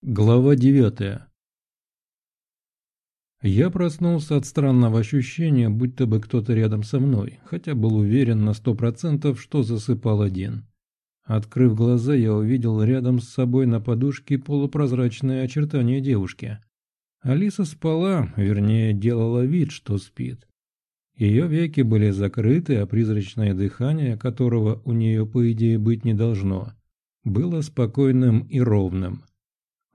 Глава девятая Я проснулся от странного ощущения, будто бы кто-то рядом со мной, хотя был уверен на сто процентов, что засыпал один. Открыв глаза, я увидел рядом с собой на подушке полупрозрачное очертание девушки. Алиса спала, вернее, делала вид, что спит. Ее веки были закрыты, а призрачное дыхание, которого у нее, по идее, быть не должно, было спокойным и ровным.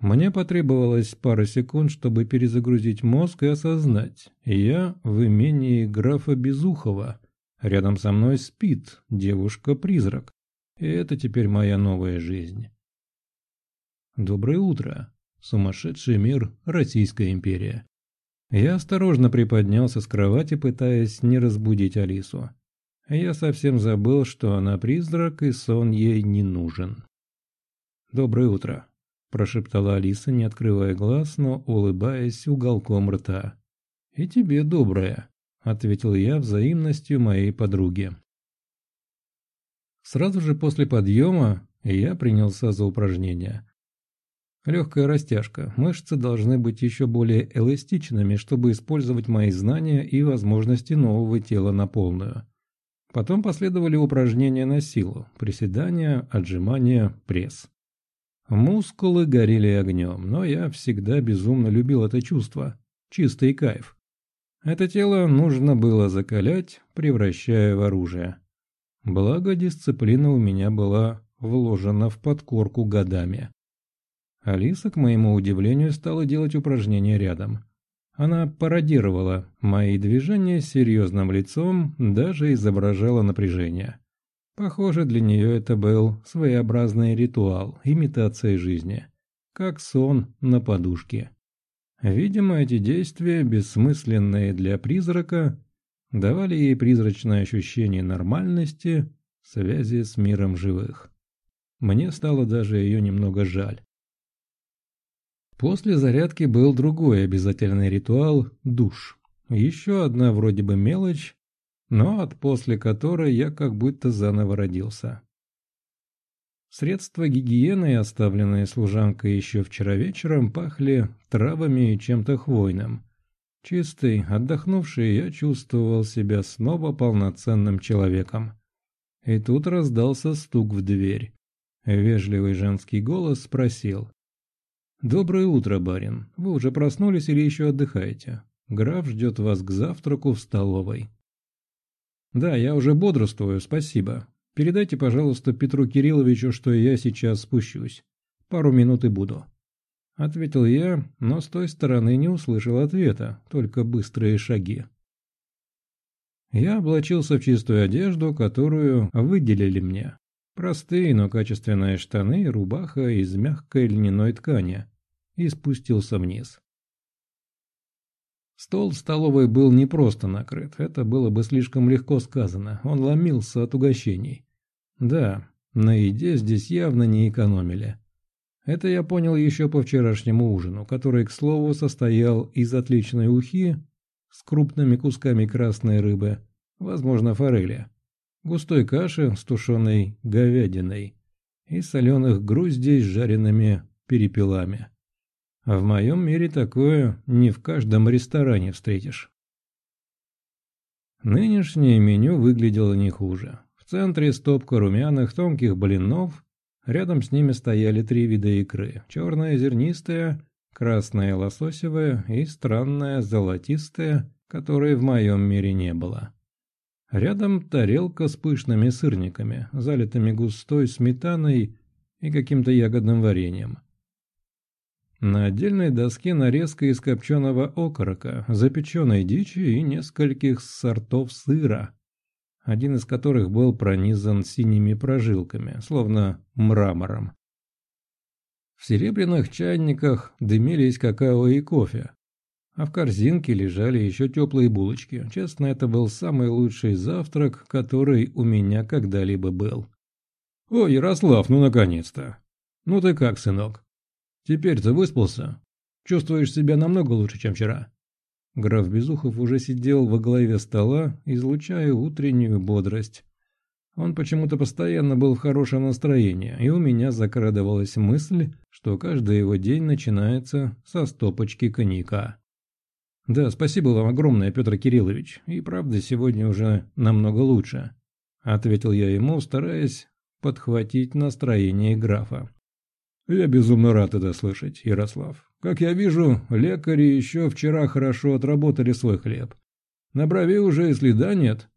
Мне потребовалось пара секунд, чтобы перезагрузить мозг и осознать. Я в имении графа Безухова. Рядом со мной спит девушка-призрак. И это теперь моя новая жизнь. Доброе утро. Сумасшедший мир, Российская империя. Я осторожно приподнялся с кровати, пытаясь не разбудить Алису. Я совсем забыл, что она призрак, и сон ей не нужен. «Доброе утро», прошептала Алиса, не открывая глаз, но улыбаясь уголком рта. «И тебе доброе», — ответил я взаимностью моей подруги. Сразу же после подъема я принялся за упражнения. Легкая растяжка. Мышцы должны быть еще более эластичными, чтобы использовать мои знания и возможности нового тела на полную. Потом последовали упражнения на силу, приседания, отжимания, пресс. Мускулы горели огнем, но я всегда безумно любил это чувство. Чистый кайф. Это тело нужно было закалять, превращая в оружие. Благо, дисциплина у меня была вложена в подкорку годами. Алиса, к моему удивлению, стала делать упражнения рядом. Она пародировала мои движения серьезным лицом, даже изображала напряжение. Похоже, для нее это был своеобразный ритуал, имитация жизни, как сон на подушке. Видимо, эти действия, бессмысленные для призрака, давали ей призрачное ощущение нормальности, связи с миром живых. Мне стало даже ее немного жаль. После зарядки был другой обязательный ритуал – душ. Еще одна вроде бы мелочь, но от после которой я как будто заново родился. Средства гигиены, оставленные служанкой еще вчера вечером, пахли травами и чем-то хвойным. Чистый, отдохнувший, я чувствовал себя снова полноценным человеком. И тут раздался стук в дверь. Вежливый женский голос спросил. «Доброе утро, барин. Вы уже проснулись или еще отдыхаете? Граф ждет вас к завтраку в столовой». «Да, я уже бодрствую, спасибо. Передайте, пожалуйста, Петру Кирилловичу, что я сейчас спущусь. Пару минут и буду». Ответил я, но с той стороны не услышал ответа, только быстрые шаги. Я облачился в чистую одежду, которую выделили мне. Простые, но качественные штаны рубаха из мягкой льняной ткани. И спустился вниз. Стол в столовой был не просто накрыт, это было бы слишком легко сказано, он ломился от угощений. Да, на еде здесь явно не экономили. Это я понял еще по вчерашнему ужину, который, к слову, состоял из отличной ухи с крупными кусками красной рыбы, возможно, форели, густой каши с тушеной говядиной и соленых груздей с жареными перепелами. А в моем мире такое не в каждом ресторане встретишь. Нынешнее меню выглядело не хуже. В центре стопка румяных тонких блинов, рядом с ними стояли три вида икры. Черная зернистая, красная лососевая и странная золотистая, которой в моем мире не было. Рядом тарелка с пышными сырниками, залитыми густой сметаной и каким-то ягодным вареньем. На отдельной доске нарезка из копченого окорока, запеченной дичи и нескольких сортов сыра, один из которых был пронизан синими прожилками, словно мрамором. В серебряных чайниках дымились какао и кофе, а в корзинке лежали еще теплые булочки. Честно, это был самый лучший завтрак, который у меня когда-либо был. «О, Ярослав, ну наконец-то! Ну ты как, сынок?» Теперь ты выспался? Чувствуешь себя намного лучше, чем вчера?» Граф Безухов уже сидел во главе стола, излучая утреннюю бодрость. Он почему-то постоянно был в хорошем настроении, и у меня закрадывалась мысль, что каждый его день начинается со стопочки коньяка. «Да, спасибо вам огромное, Петр Кириллович, и правда сегодня уже намного лучше», — ответил я ему, стараясь подхватить настроение графа. «Я безумно рад это слышать, Ярослав. Как я вижу, лекари еще вчера хорошо отработали свой хлеб. На брови уже и следа нет.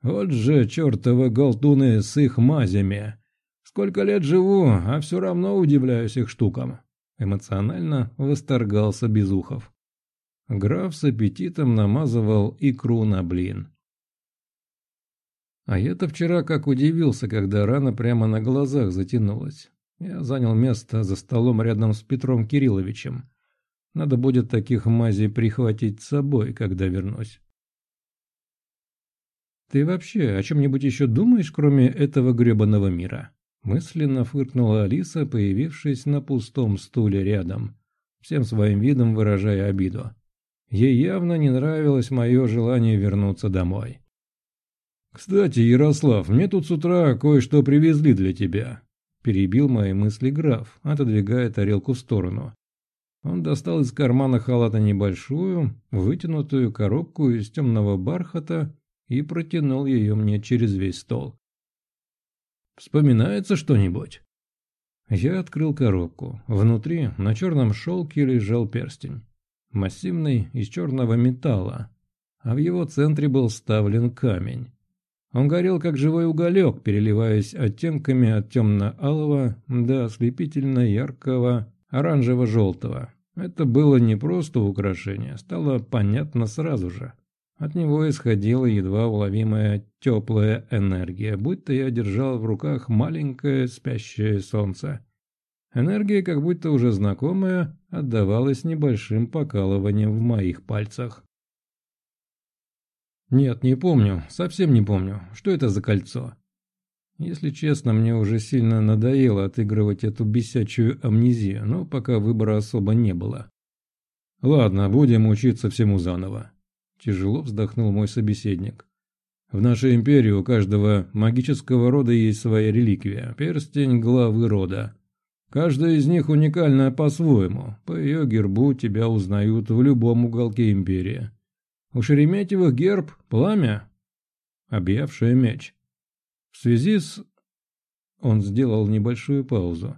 Вот же чертовы голтуны с их мазями. Сколько лет живу, а все равно удивляюсь их штукам». Эмоционально восторгался Безухов. Граф с аппетитом намазывал икру на блин. А я-то вчера как удивился, когда рана прямо на глазах затянулась. Я занял место за столом рядом с Петром Кирилловичем. Надо будет таких мазей прихватить с собой, когда вернусь. «Ты вообще о чем-нибудь еще думаешь, кроме этого гребаного мира?» Мысленно фыркнула Алиса, появившись на пустом стуле рядом, всем своим видом выражая обиду. Ей явно не нравилось мое желание вернуться домой. «Кстати, Ярослав, мне тут с утра кое-что привезли для тебя», – перебил мои мысли граф, отодвигая тарелку в сторону. Он достал из кармана халата небольшую, вытянутую коробку из темного бархата и протянул ее мне через весь стол. «Вспоминается что-нибудь?» Я открыл коробку. Внутри на черном шелке лежал перстень массивный, из черного металла, а в его центре был вставлен камень. Он горел, как живой уголек, переливаясь оттенками от темно-алого до ослепительно-яркого оранжево-желтого. Это было не просто украшение, стало понятно сразу же. От него исходила едва уловимая теплая энергия, будто я держал в руках маленькое спящее солнце. Энергия, как будто уже знакомая, отдавалась небольшим покалыванием в моих пальцах. Нет, не помню, совсем не помню, что это за кольцо. Если честно, мне уже сильно надоело отыгрывать эту бесячую амнезию, но пока выбора особо не было. Ладно, будем учиться всему заново. Тяжело вздохнул мой собеседник. В нашей империи у каждого магического рода есть своя реликвия, перстень главы рода. Каждая из них уникальная по-своему. По ее гербу тебя узнают в любом уголке империи. У Шереметьевых герб – пламя, объявшее меч. В связи с... Он сделал небольшую паузу.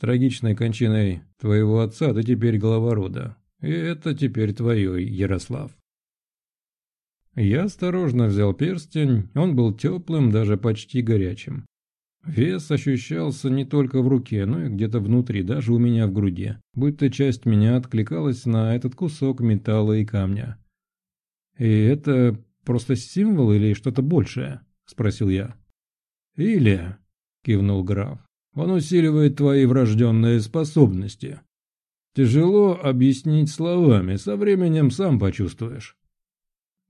Трагичной кончиной твоего отца ты теперь глава рода. И это теперь твое, Ярослав. Я осторожно взял перстень, он был теплым, даже почти горячим. Вес ощущался не только в руке, но и где-то внутри, даже у меня в груди, будто часть меня откликалась на этот кусок металла и камня. «И это просто символ или что-то большее?» – спросил я. «Или», – кивнул граф, – «он усиливает твои врожденные способности. Тяжело объяснить словами, со временем сам почувствуешь».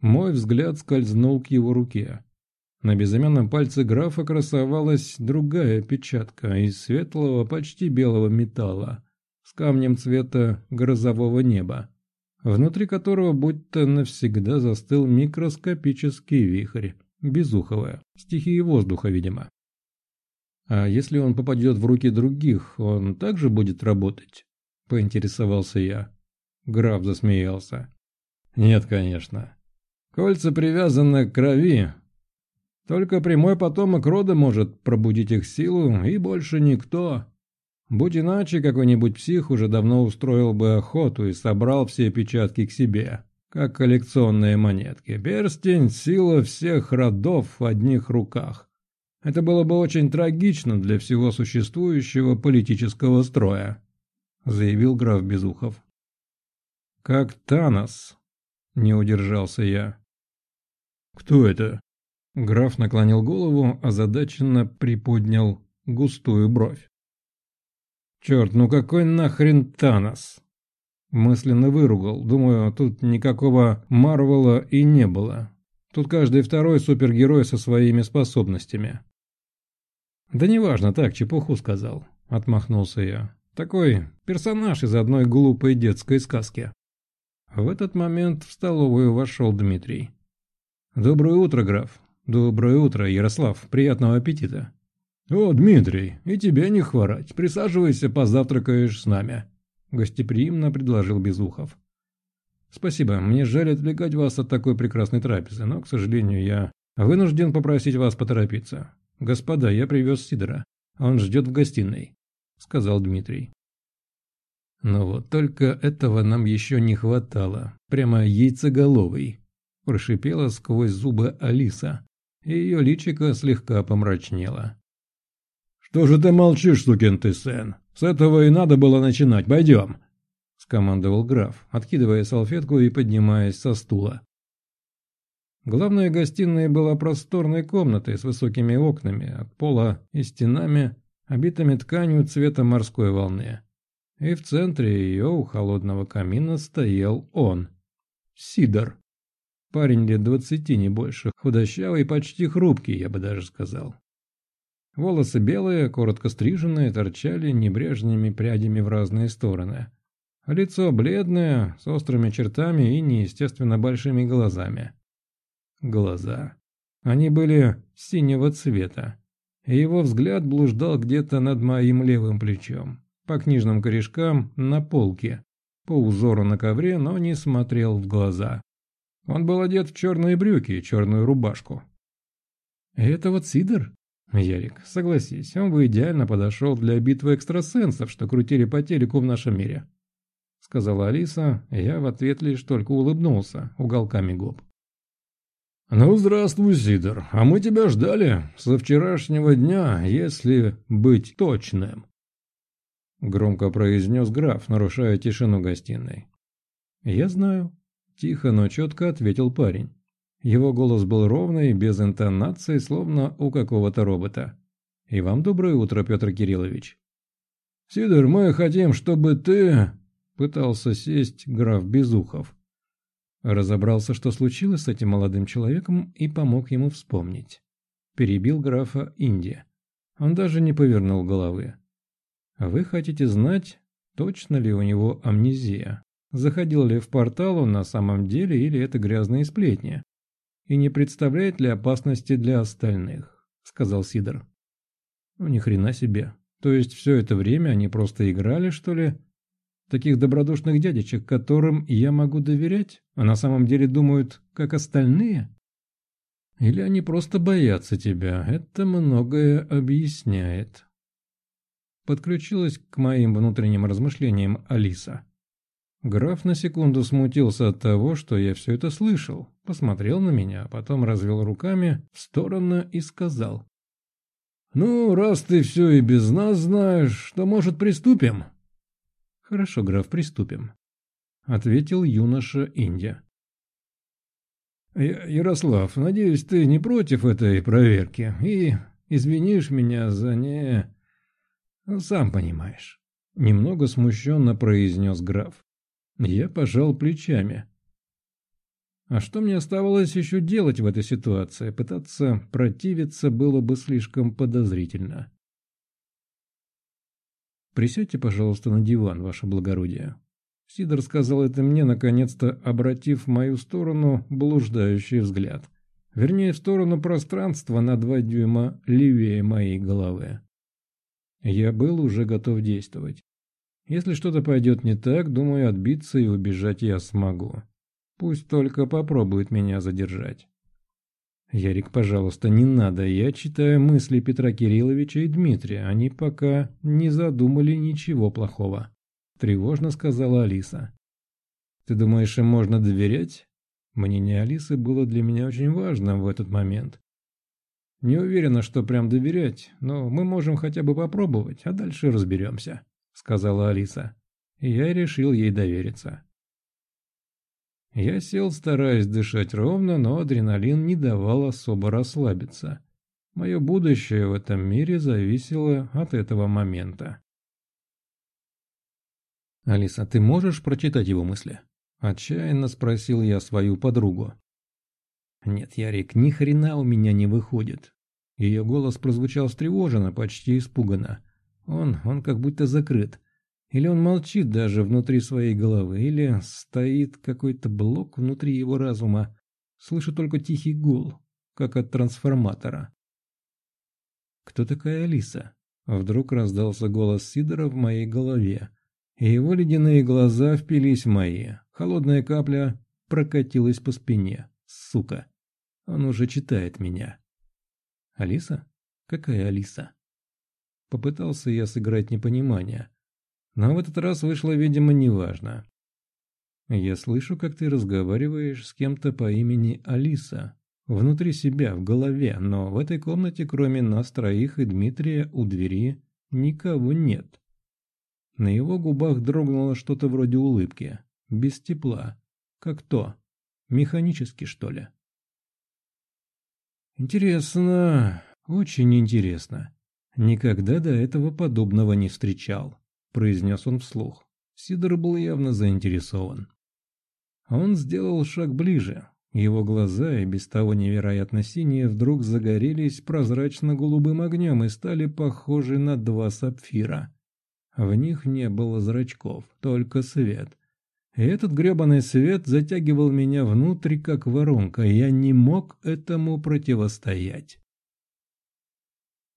Мой взгляд скользнул к его руке. На безымянном пальце графа красовалась другая печатка из светлого, почти белого металла, с камнем цвета грозового неба, внутри которого будто навсегда застыл микроскопический вихрь, безуховая, стихии воздуха, видимо. А если он попадет в руки других, он также будет работать? Поинтересовался я. Граф засмеялся. Нет, конечно. Кольца привязаны к крови, только прямой потомок рода может пробудить их силу, и больше никто. Будь иначе, какой-нибудь псих уже давно устроил бы охоту и собрал все печатки к себе, как коллекционные монетки. Перстень – сила всех родов в одних руках. Это было бы очень трагично для всего существующего политического строя, заявил граф Безухов. Как Танос, не удержался я. Кто это? Граф наклонил голову, озадаченно приподнял густую бровь. «Черт, ну какой нахрен Танос?» Мысленно выругал. Думаю, тут никакого Марвела и не было. Тут каждый второй супергерой со своими способностями. «Да неважно, так, чепуху сказал», — отмахнулся я. «Такой персонаж из одной глупой детской сказки». В этот момент в столовую вошел Дмитрий. «Доброе утро, граф. «Доброе утро, Ярослав. Приятного аппетита». «О, Дмитрий, и тебе не хворать. Присаживайся, позавтракаешь с нами», — гостеприимно предложил Безухов. «Спасибо. Мне жаль отвлекать вас от такой прекрасной трапезы, но, к сожалению, я вынужден попросить вас поторопиться. Господа, я привез Сидора. Он ждет в гостиной», — сказал Дмитрий. «Ну вот, только этого нам еще не хватало. Прямо яйцеголовый», — прошипела сквозь зубы Алиса, и ее личико слегка помрачнело. «Что же ты молчишь, сукин ты сын? С этого и надо было начинать. Пойдем!» — скомандовал граф, откидывая салфетку и поднимаясь со стула. Главная гостиная была просторной комнатой с высокими окнами, от пола и стенами, обитыми тканью цвета морской волны. И в центре ее у холодного камина стоял он, Сидор. Парень лет двадцати, не больше, худощавый почти хрупкий, я бы даже сказал. Волосы белые, коротко стриженные, торчали небрежными прядями в разные стороны. Лицо бледное, с острыми чертами и неестественно большими глазами. Глаза. Они были синего цвета. И его взгляд блуждал где-то над моим левым плечом, по книжным корешкам на полке, по узору на ковре, но не смотрел в глаза. Он был одет в черные брюки и черную рубашку. «Это вот Сидор?» Ярик, согласись, он бы идеально подошел для битвы экстрасенсов, что крутили по телеку в нашем мире. Сказала Алиса, я в ответ лишь только улыбнулся уголками губ. «Ну, здравствуй, Сидор, а мы тебя ждали со вчерашнего дня, если быть точным», — громко произнес граф, нарушая тишину гостиной. «Я знаю», — тихо, но четко ответил парень. Его голос был ровный, без интонации, словно у какого-то робота. «И вам доброе утро, Петр Кириллович». «Сидор, мы хотим, чтобы ты...» Пытался сесть граф Безухов. Разобрался, что случилось с этим молодым человеком, и помог ему вспомнить. Перебил графа Индия. Он даже не повернул головы. «Вы хотите знать, точно ли у него амнезия? Заходил ли в портал он на самом деле, или это грязные сплетни?» И не представляет ли опасности для остальных», — сказал Сидор. «Ну, ни хрена себе. То есть все это время они просто играли, что ли? Таких добродушных дядечек, которым я могу доверять, а на самом деле думают, как остальные? Или они просто боятся тебя? Это многое объясняет». Подключилась к моим внутренним размышлениям Алиса. Граф на секунду смутился от того, что я все это слышал, посмотрел на меня, а потом развел руками в сторону и сказал. «Ну, раз ты все и без нас знаешь, то, может, приступим?» «Хорошо, граф, приступим», — ответил юноша Индия. «Ярослав, надеюсь, ты не против этой проверки и извинишь меня за не... сам понимаешь». Немного смущенно произнес граф. Я пожал плечами. А что мне оставалось еще делать в этой ситуации? Пытаться противиться было бы слишком подозрительно. «Присядьте, пожалуйста, на диван, ваше благородие». Сидор сказал это мне, наконец-то обратив в мою сторону блуждающий взгляд. Вернее, в сторону пространства на два дюйма левее моей головы. Я был уже готов действовать. Если что-то пойдет не так, думаю, отбиться и убежать я смогу. Пусть только попробует меня задержать. Ярик, пожалуйста, не надо. Я читаю мысли Петра Кирилловича и Дмитрия. Они пока не задумали ничего плохого. Тревожно сказала Алиса. Ты думаешь, им можно доверять? Мнение Алисы было для меня очень важным в этот момент. Не уверена, что прям доверять, но мы можем хотя бы попробовать, а дальше разберемся сказала Алиса. Я решил ей довериться. Я сел, стараясь дышать ровно, но адреналин не давал особо расслабиться. Мое будущее в этом мире зависело от этого момента. «Алиса, ты можешь прочитать его мысли?» Отчаянно спросил я свою подругу. «Нет, Ярик, ни хрена у меня не выходит». Ее голос прозвучал встревоженно, почти испуганно. Он, он как будто закрыт. Или он молчит даже внутри своей головы, или стоит какой-то блок внутри его разума. Слышу только тихий гул, как от трансформатора. «Кто такая Алиса?» Вдруг раздался голос Сидора в моей голове, и его ледяные глаза впились в мои. Холодная капля прокатилась по спине. Сука! Он уже читает меня. «Алиса? Какая Алиса?» Попытался я сыграть непонимание, но в этот раз вышло, видимо, неважно. «Я слышу, как ты разговариваешь с кем-то по имени Алиса. Внутри себя, в голове, но в этой комнате, кроме нас троих и Дмитрия, у двери никого нет. На его губах дрогнуло что-то вроде улыбки, без тепла, как то, механически что ли. Интересно, очень интересно. Никогда до этого подобного не встречал, произнес он вслух. Сидор был явно заинтересован. Он сделал шаг ближе, его глаза, и без того невероятно синие, вдруг загорелись прозрачно-голубым огнем и стали похожи на два сапфира. В них не было зрачков, только свет. И этот гребаный свет затягивал меня внутрь, как воронка, и я не мог этому противостоять.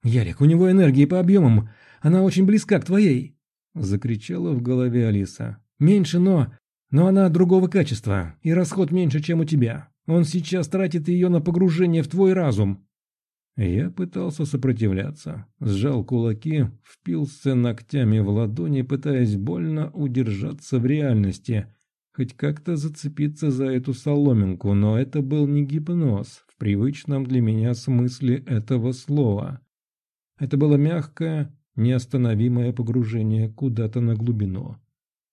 «Ярик, у него энергии по объемам, она очень близка к твоей!» — закричала в голове Алиса. «Меньше, но но она другого качества, и расход меньше, чем у тебя. Он сейчас тратит ее на погружение в твой разум». Я пытался сопротивляться, сжал кулаки, впился ногтями в ладони, пытаясь больно удержаться в реальности, хоть как-то зацепиться за эту соломинку, но это был не гипноз в привычном для меня смысле этого слова. Это было мягкое, неостановимое погружение куда-то на глубину.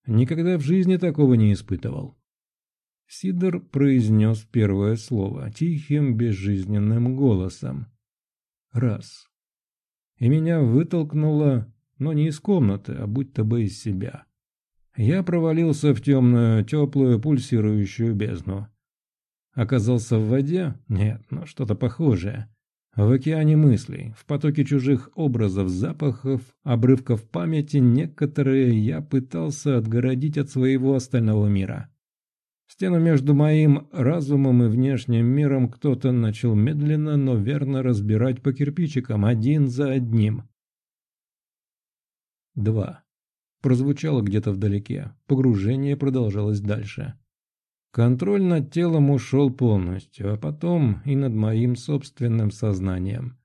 Никогда в жизни такого не испытывал. Сидор произнес первое слово тихим, безжизненным голосом. Раз. И меня вытолкнуло, но не из комнаты, а будто бы из себя. Я провалился в темную, теплую, пульсирующую бездну. Оказался в воде? Нет, но что-то похожее. В океане мыслей, в потоке чужих образов, запахов, обрывков памяти, некоторые я пытался отгородить от своего остального мира. Стену между моим разумом и внешним миром кто-то начал медленно, но верно разбирать по кирпичикам, один за одним. Два. Прозвучало где-то вдалеке. Погружение продолжалось дальше. Контроль над телом ушел полностью, а потом и над моим собственным сознанием.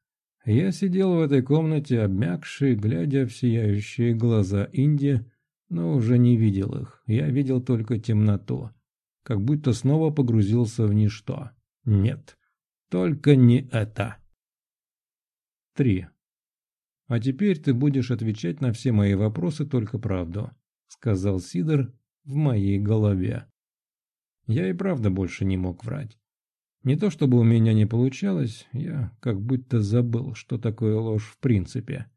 Я сидел в этой комнате, обмякший, глядя в сияющие глаза Инди, но уже не видел их. Я видел только темноту. Как будто снова погрузился в ничто. Нет, только не это. Три. А теперь ты будешь отвечать на все мои вопросы только правду, сказал Сидор в моей голове. Я и правда больше не мог врать. Не то чтобы у меня не получалось, я как будто забыл, что такое ложь в принципе.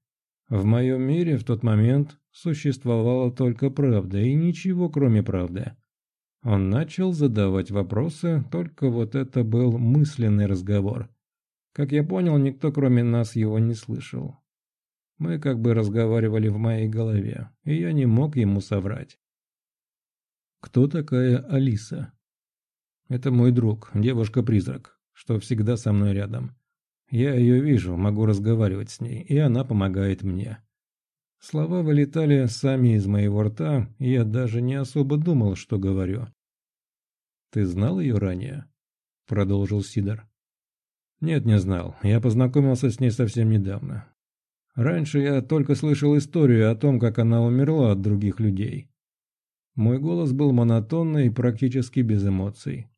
В моем мире в тот момент существовала только правда и ничего кроме правды. Он начал задавать вопросы, только вот это был мысленный разговор. Как я понял, никто кроме нас его не слышал. Мы как бы разговаривали в моей голове, и я не мог ему соврать. «Кто такая Алиса?» Это мой друг, девушка-призрак, что всегда со мной рядом. Я ее вижу, могу разговаривать с ней, и она помогает мне. Слова вылетали сами из моего рта, и я даже не особо думал, что говорю. «Ты знал ее ранее?» — продолжил Сидор. «Нет, не знал. Я познакомился с ней совсем недавно. Раньше я только слышал историю о том, как она умерла от других людей. Мой голос был монотонный и практически без эмоций.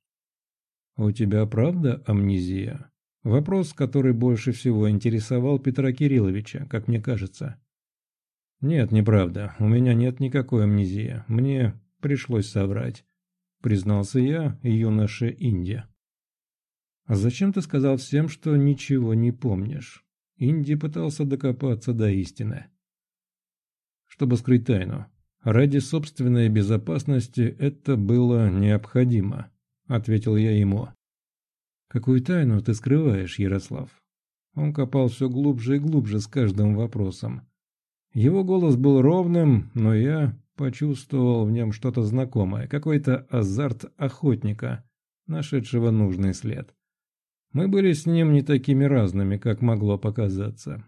«У тебя правда амнезия?» Вопрос, который больше всего интересовал Петра Кирилловича, как мне кажется. «Нет, неправда. У меня нет никакой амнезии. Мне пришлось соврать», — признался я юноше Инди. «А зачем ты сказал всем, что ничего не помнишь?» Инди пытался докопаться до истины. «Чтобы скрыть тайну. Ради собственной безопасности это было необходимо». — ответил я ему. «Какую тайну ты скрываешь, Ярослав?» Он копал все глубже и глубже с каждым вопросом. Его голос был ровным, но я почувствовал в нем что-то знакомое, какой-то азарт охотника, нашедшего нужный след. Мы были с ним не такими разными, как могло показаться.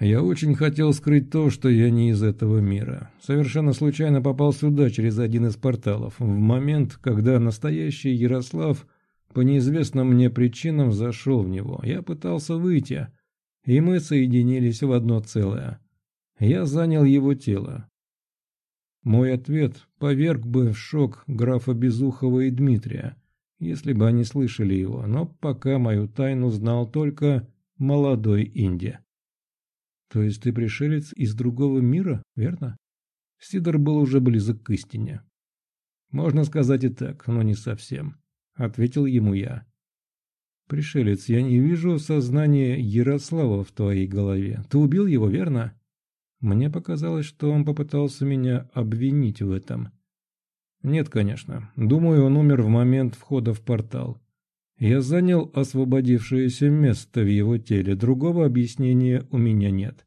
Я очень хотел скрыть то, что я не из этого мира. Совершенно случайно попал сюда через один из порталов, в момент, когда настоящий Ярослав по неизвестным мне причинам зашел в него. Я пытался выйти, и мы соединились в одно целое. Я занял его тело. Мой ответ поверг бы в шок графа Безухова и Дмитрия, если бы они слышали его, но пока мою тайну знал только молодой Инди. То есть ты пришелец из другого мира, верно? Сидор был уже близок к истине. Можно сказать и так, но не совсем, ответил ему я. Пришелец, я не вижу сознания Ярослава в твоей голове. Ты убил его, верно? Мне показалось, что он попытался меня обвинить в этом. Нет, конечно. Думаю, он умер в момент входа в портал. Я занял освободившееся место в его теле, другого объяснения у меня нет.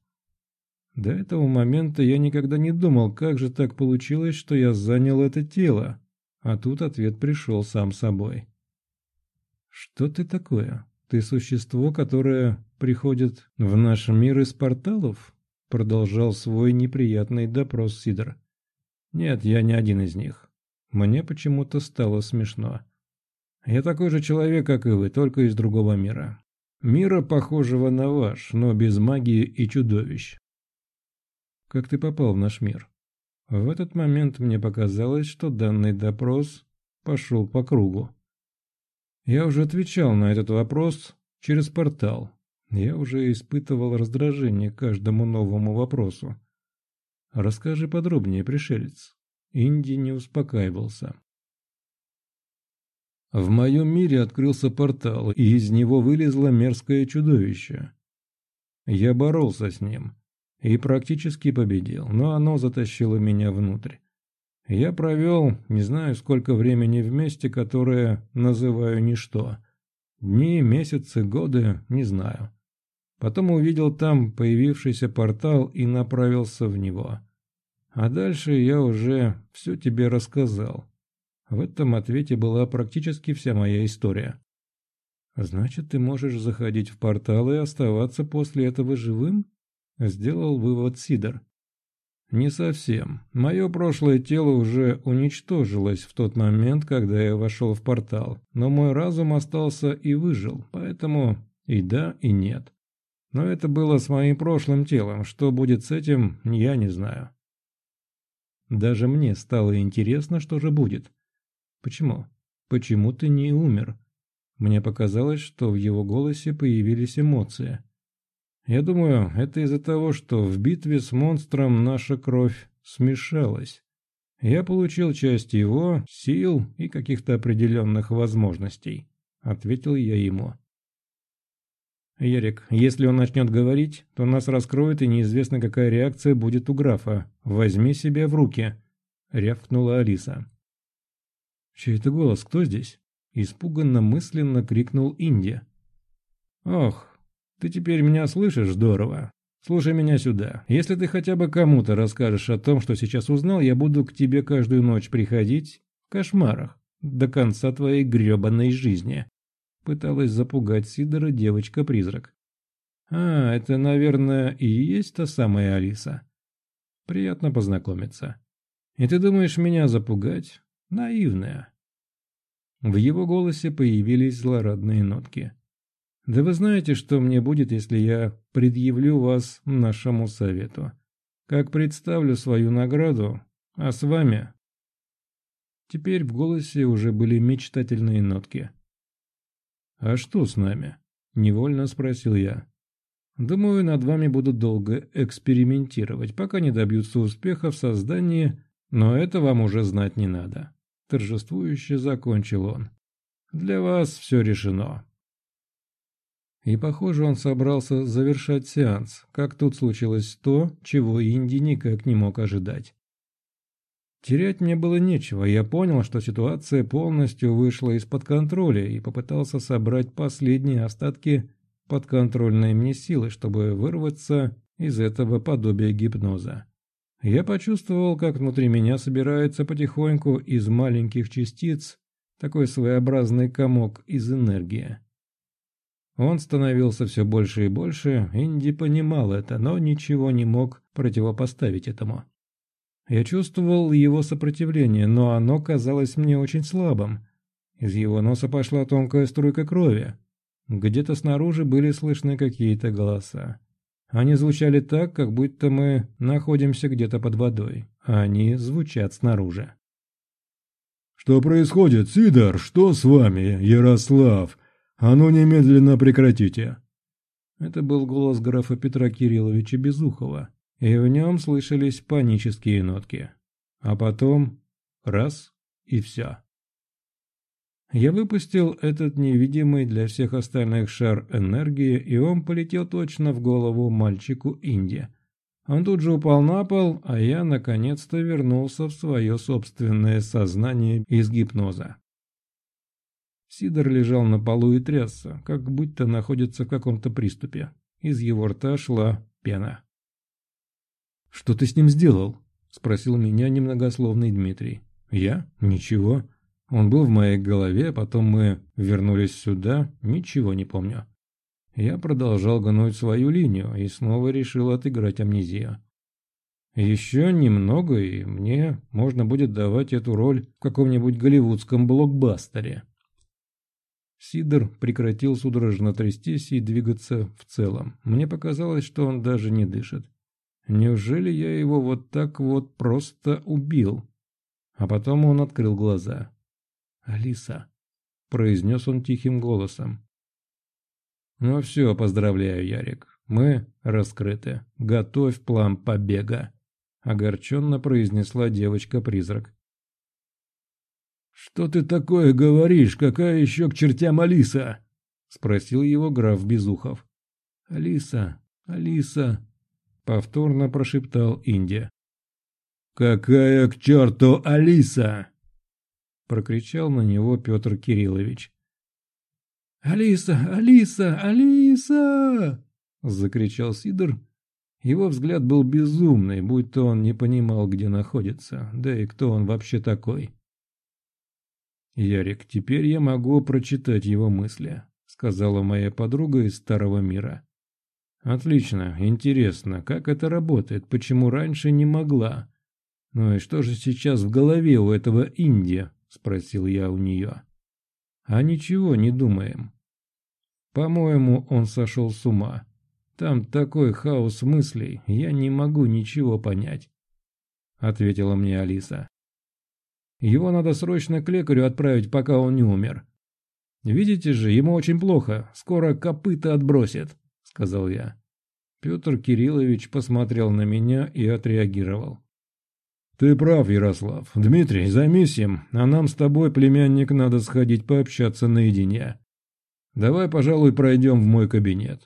До этого момента я никогда не думал, как же так получилось, что я занял это тело, а тут ответ пришел сам собой. «Что ты такое? Ты существо, которое приходит в наш мир из порталов?» Продолжал свой неприятный допрос Сидор. «Нет, я не один из них. Мне почему-то стало смешно. Я такой же человек, как и вы, только из другого мира. Мира, похожего на ваш, но без магии и чудовищ. Как ты попал в наш мир? В этот момент мне показалось, что данный допрос пошел по кругу. Я уже отвечал на этот вопрос через портал. Я уже испытывал раздражение каждому новому вопросу. Расскажи подробнее, пришелец. Инди не успокаивался. В моем мире открылся портал, и из него вылезло мерзкое чудовище. Я боролся с ним и практически победил, но оно затащило меня внутрь. Я провел не знаю сколько времени вместе, которое называю ничто. Дни, месяцы, годы, не знаю. Потом увидел там появившийся портал и направился в него. А дальше я уже все тебе рассказал. В этом ответе была практически вся моя история. «Значит, ты можешь заходить в портал и оставаться после этого живым?» – сделал вывод Сидор. «Не совсем. Мое прошлое тело уже уничтожилось в тот момент, когда я вошел в портал, но мой разум остался и выжил, поэтому и да, и нет. Но это было с моим прошлым телом, что будет с этим, я не знаю». Даже мне стало интересно, что же будет. Почему? Почему ты не умер? Мне показалось, что в его голосе появились эмоции. Я думаю, это из-за того, что в битве с монстром наша кровь смешалась. Я получил часть его сил и каких-то определенных возможностей, ответил я ему. «Ярик, если он начнет говорить, то нас раскроет, и неизвестно, какая реакция будет у графа. Возьми себя в руки», — рявкнула Алиса. «Чей это голос? Кто здесь?» Испуганно мысленно крикнул Инди. «Ох, ты теперь меня слышишь здорово. Слушай меня сюда. Если ты хотя бы кому-то расскажешь о том, что сейчас узнал, я буду к тебе каждую ночь приходить в кошмарах до конца твоей гребаной жизни». Пыталась запугать Сидора девочка-призрак. «А, это, наверное, и есть та самая Алиса. Приятно познакомиться. И ты думаешь меня запугать? Наивная. В его голосе появились злорадные нотки. «Да вы знаете, что мне будет, если я предъявлю вас нашему совету? Как представлю свою награду, а с вами...» Теперь в голосе уже были мечтательные нотки. «А что с нами?» – невольно спросил я. «Думаю, над вами будут долго экспериментировать, пока не добьются успеха в создании, но это вам уже знать не надо. Торжествующе закончил он. «Для вас все решено». И, похоже, он собрался завершать сеанс, как тут случилось то, чего Инди никак не мог ожидать. Терять мне было нечего, я понял, что ситуация полностью вышла из-под контроля и попытался собрать последние остатки подконтрольной мне силы, чтобы вырваться из этого подобия гипноза. Я почувствовал, как внутри меня собирается потихоньку из маленьких частиц такой своеобразный комок из энергии. Он становился все больше и больше, Инди понимал это, но ничего не мог противопоставить этому. Я чувствовал его сопротивление, но оно казалось мне очень слабым. Из его носа пошла тонкая струйка крови. Где-то снаружи были слышны какие-то голоса. Они звучали так, как будто мы находимся где-то под водой, а они звучат снаружи. «Что происходит, Сидор? Что с вами, Ярослав? А ну немедленно прекратите!» Это был голос графа Петра Кирилловича Безухова, и в нем слышались панические нотки. А потом раз – и все. Я выпустил этот невидимый для всех остальных шар энергии, и он полетел точно в голову мальчику Инди. Он тут же упал на пол, а я наконец-то вернулся в свое собственное сознание из гипноза. Сидор лежал на полу и трясся, как будто находится в каком-то приступе. Из его рта шла пена. «Что ты с ним сделал?» – спросил меня немногословный Дмитрий. «Я? Ничего. Он был в моей голове, потом мы вернулись сюда, ничего не помню. Я продолжал гнуть свою линию и снова решил отыграть амнезию. Еще немного, и мне можно будет давать эту роль в каком-нибудь голливудском блокбастере. Сидор прекратил судорожно трястись и двигаться в целом. Мне показалось, что он даже не дышит. Неужели я его вот так вот просто убил? А потом он открыл глаза. «Алиса», — произнес он тихим голосом. «Ну все, поздравляю, Ярик. Мы раскрыты. Готовь план побега», — огорченно произнесла девочка-призрак. «Что ты такое говоришь? Какая еще к чертям Алиса?» — спросил его граф Безухов. «Алиса, Алиса», — повторно прошептал Индия. «Какая к черту Алиса?» — прокричал на него Петр Кириллович. «Алиса! Алиса! Алиса!» — закричал Сидор. Его взгляд был безумный, будто он не понимал, где находится, да и кто он вообще такой. «Ярик, теперь я могу прочитать его мысли», — сказала моя подруга из Старого Мира. «Отлично, интересно, как это работает, почему раньше не могла? Ну и что же сейчас в голове у этого Индия?» – спросил я у нее. «А ничего не думаем. По-моему, он сошел с ума. Там такой хаос мыслей, я не могу ничего понять», – ответила мне Алиса. «Его надо срочно к лекарю отправить, пока он не умер. Видите же, ему очень плохо, скоро копыта отбросит», – сказал я. Петр Кириллович посмотрел на меня и отреагировал. «Ты прав, Ярослав. Дмитрий, займись им, а нам с тобой, племянник, надо сходить пообщаться наедине. Давай, пожалуй, пройдем в мой кабинет.